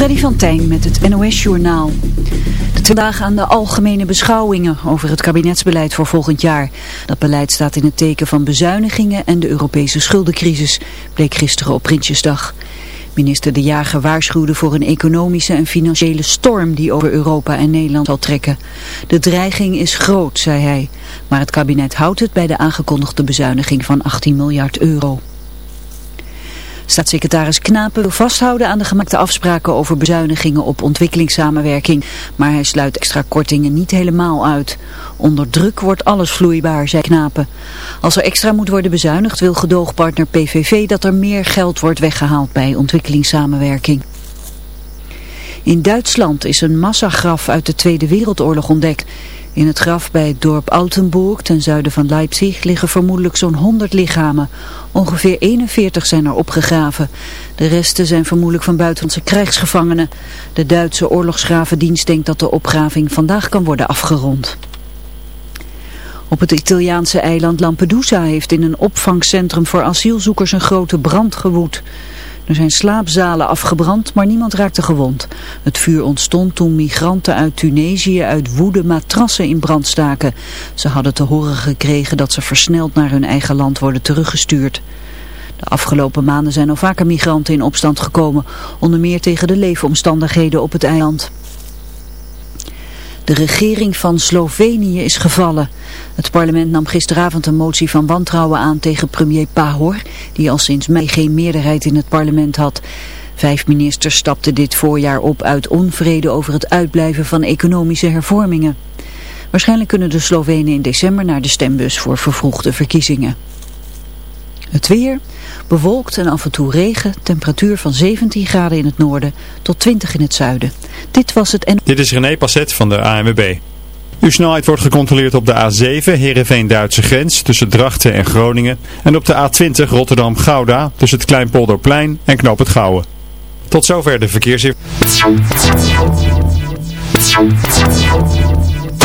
Freddy van Tijn met het NOS-journaal. De vandaag aan de algemene beschouwingen over het kabinetsbeleid voor volgend jaar. Dat beleid staat in het teken van bezuinigingen en de Europese schuldencrisis, bleek gisteren op Prinsjesdag. Minister De Jager waarschuwde voor een economische en financiële storm die over Europa en Nederland zal trekken. De dreiging is groot, zei hij. Maar het kabinet houdt het bij de aangekondigde bezuiniging van 18 miljard euro. Staatssecretaris Knapen wil vasthouden aan de gemaakte afspraken over bezuinigingen op ontwikkelingssamenwerking. Maar hij sluit extra kortingen niet helemaal uit. Onder druk wordt alles vloeibaar, zei Knapen. Als er extra moet worden bezuinigd wil gedoogpartner PVV dat er meer geld wordt weggehaald bij ontwikkelingssamenwerking. In Duitsland is een massagraf uit de Tweede Wereldoorlog ontdekt. In het graf bij het dorp Altenburg ten zuiden van Leipzig liggen vermoedelijk zo'n 100 lichamen. Ongeveer 41 zijn er opgegraven. De resten zijn vermoedelijk van buitenlandse krijgsgevangenen. De Duitse oorlogsgravendienst denkt dat de opgraving vandaag kan worden afgerond. Op het Italiaanse eiland Lampedusa heeft in een opvangcentrum voor asielzoekers een grote brand gewoed. Er zijn slaapzalen afgebrand, maar niemand raakte gewond. Het vuur ontstond toen migranten uit Tunesië uit woede matrassen in brand staken. Ze hadden te horen gekregen dat ze versneld naar hun eigen land worden teruggestuurd. De afgelopen maanden zijn al vaker migranten in opstand gekomen, onder meer tegen de leefomstandigheden op het eiland. De regering van Slovenië is gevallen. Het parlement nam gisteravond een motie van wantrouwen aan tegen premier Pahor, die al sinds mei geen meerderheid in het parlement had. Vijf ministers stapten dit voorjaar op uit onvrede over het uitblijven van economische hervormingen. Waarschijnlijk kunnen de Slovenen in december naar de stembus voor vervroegde verkiezingen. Het weer, bewolkt en af en toe regen, temperatuur van 17 graden in het noorden tot 20 in het zuiden. Dit was het en... Dit is René Passet van de ANWB. Uw snelheid wordt gecontroleerd op de A7 Heerenveen-Duitse grens tussen Drachten en Groningen en op de A20 Rotterdam-Gouda tussen het Kleinpolderplein en Knoop het Gouwen. Tot zover de verkeersinformatie.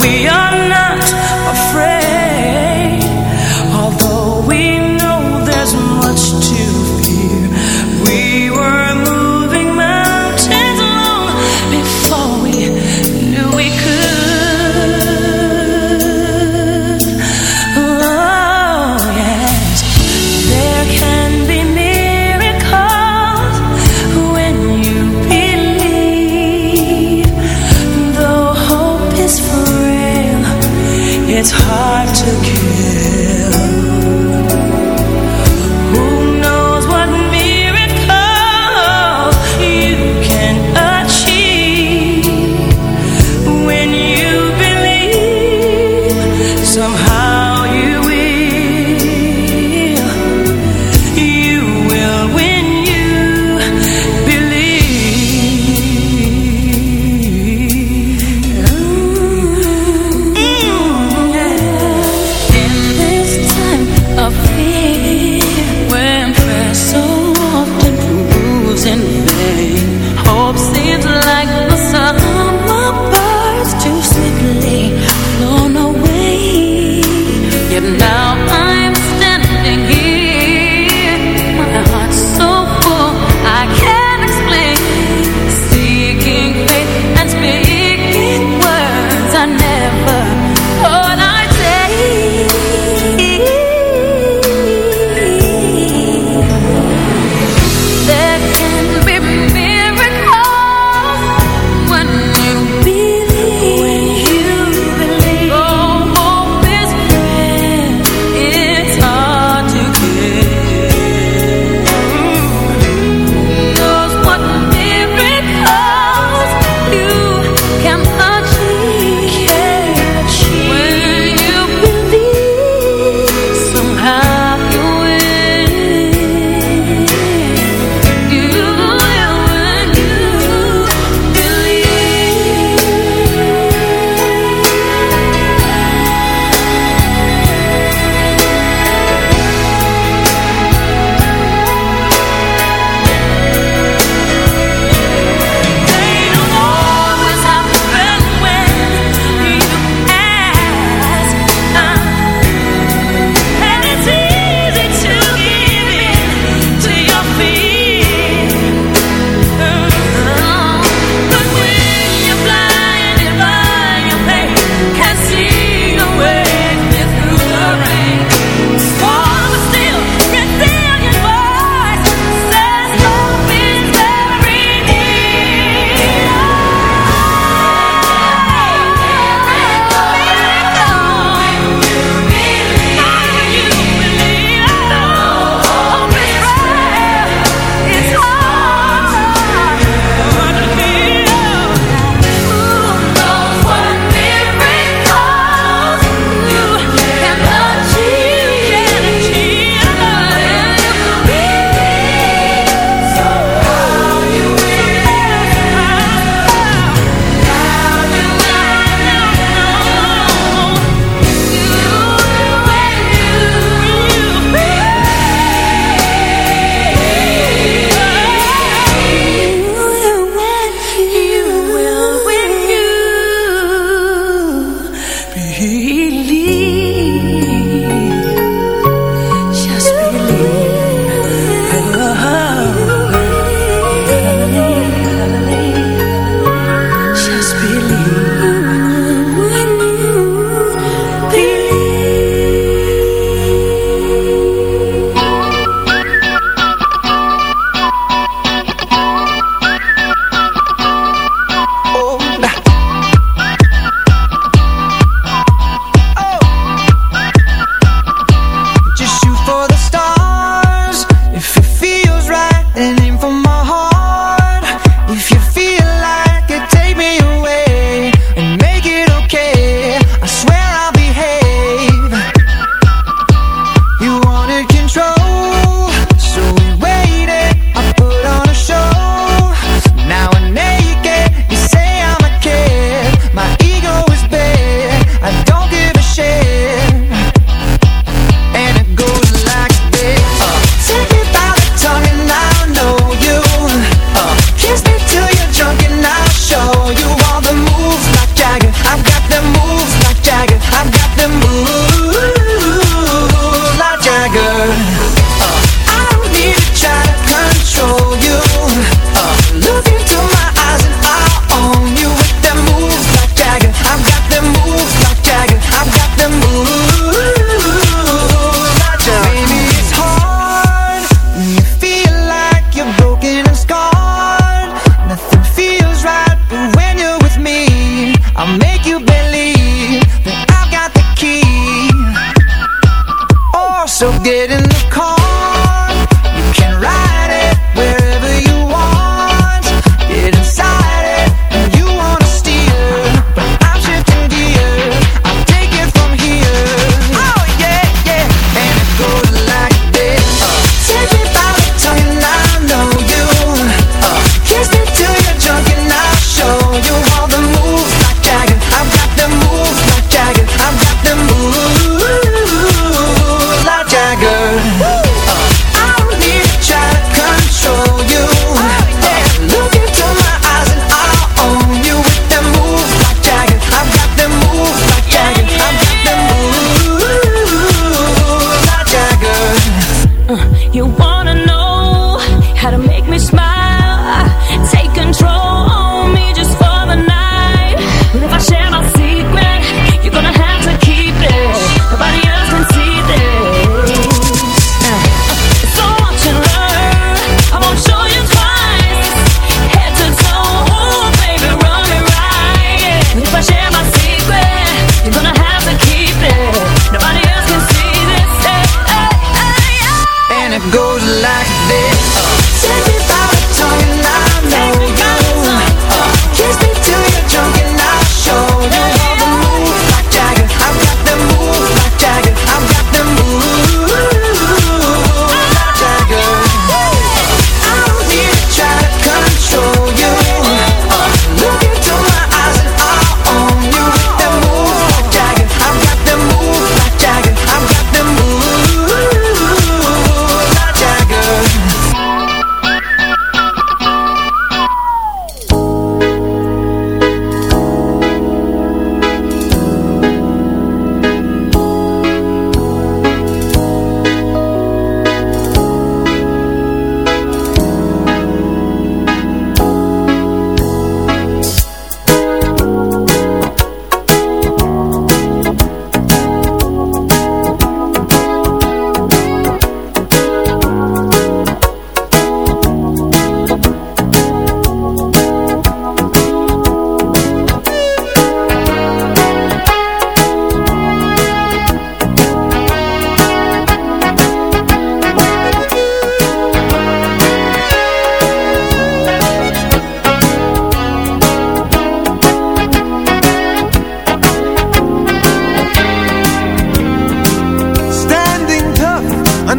We are wanted control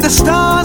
the stars.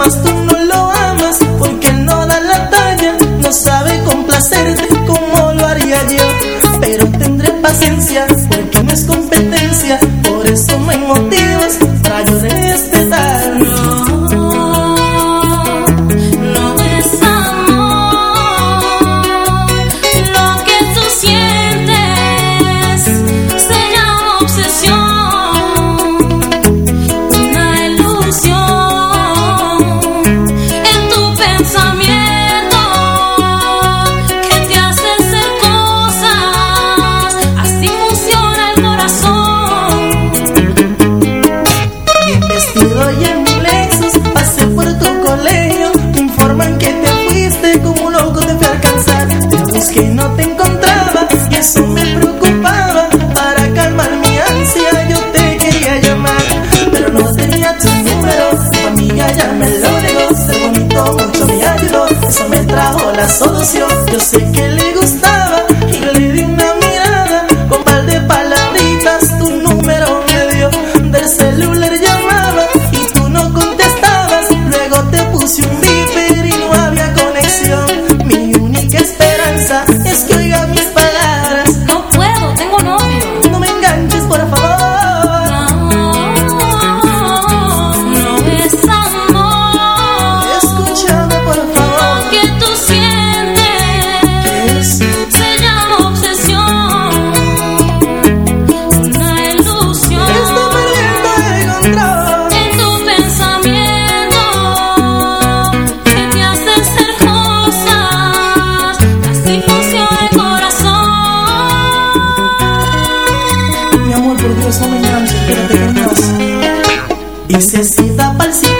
más tu necesidad para el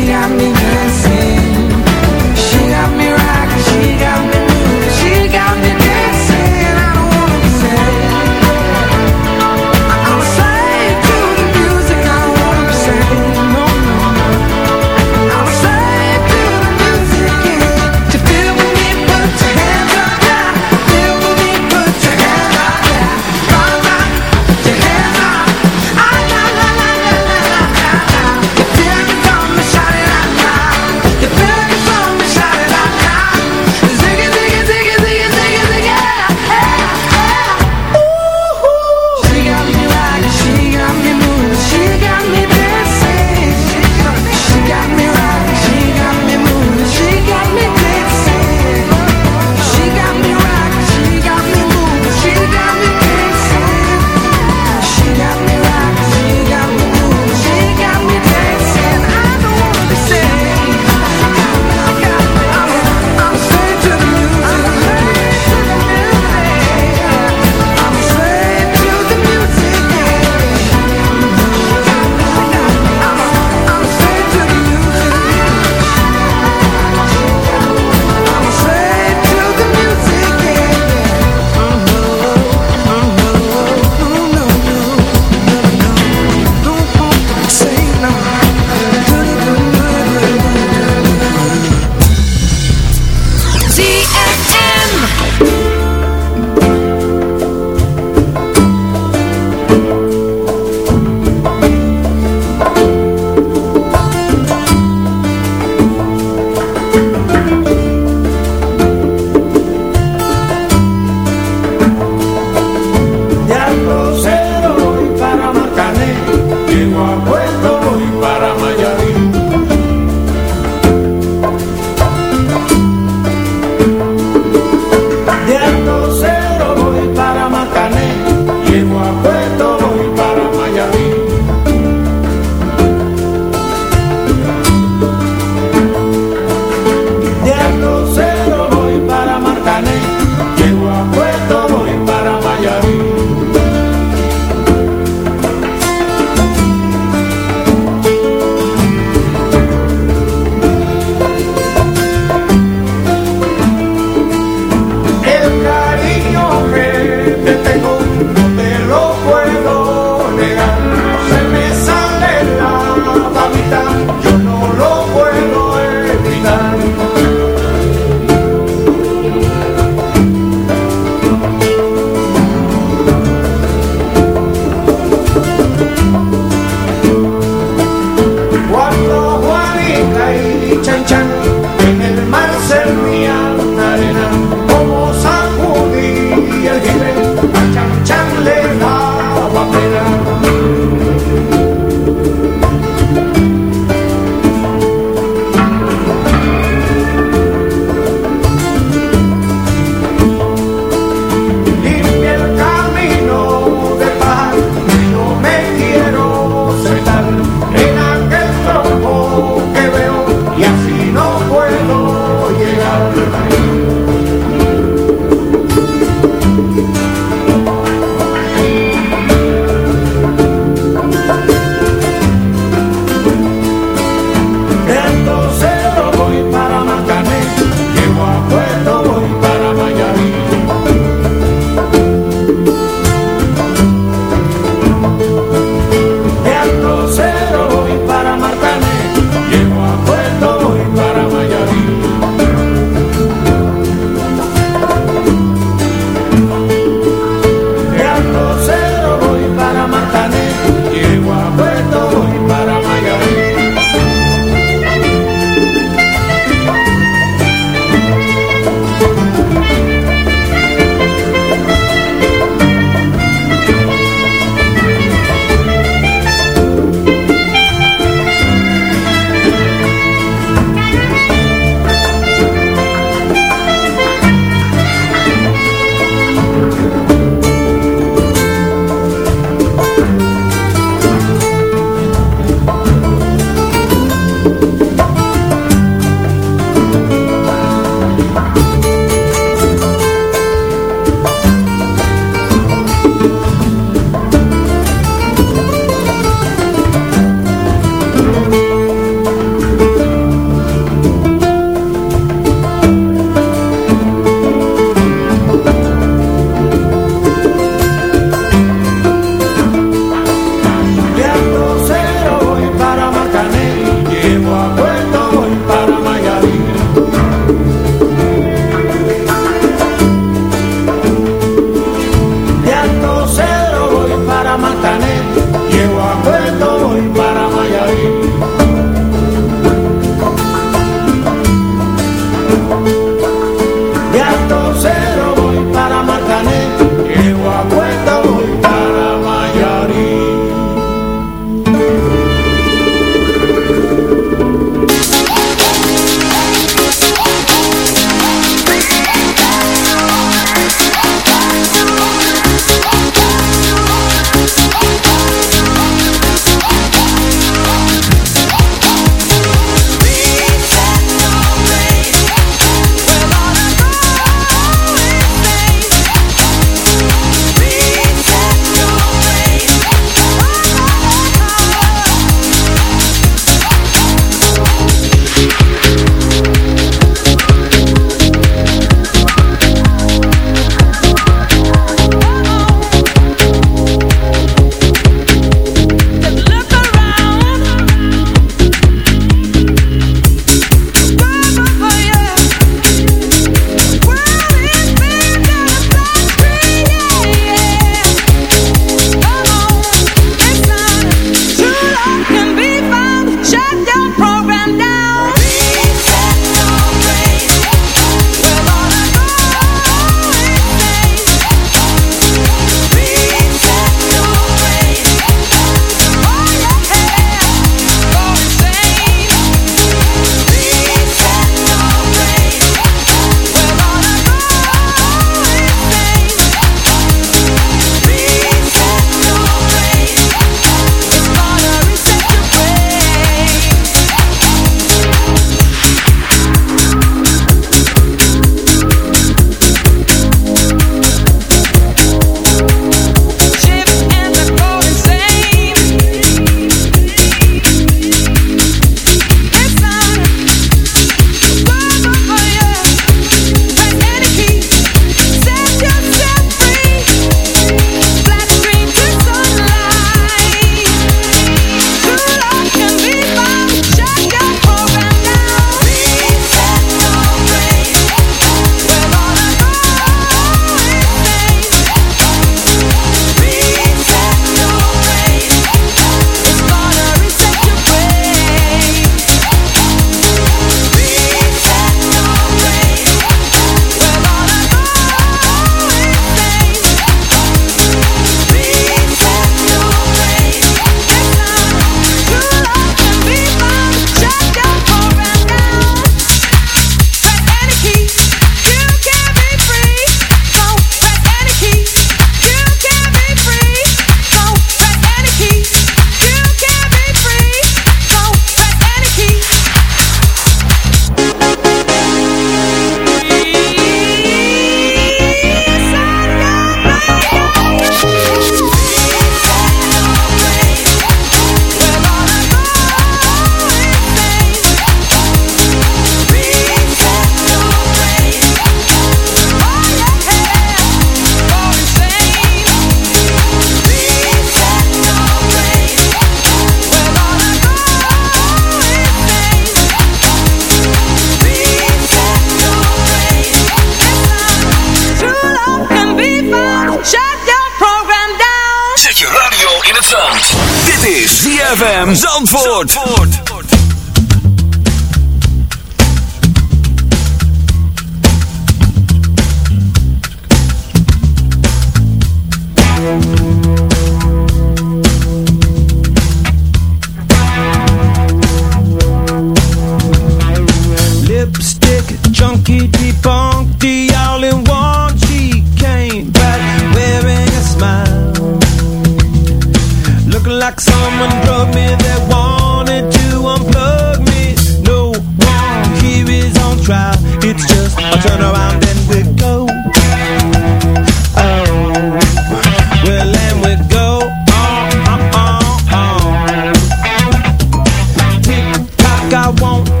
Van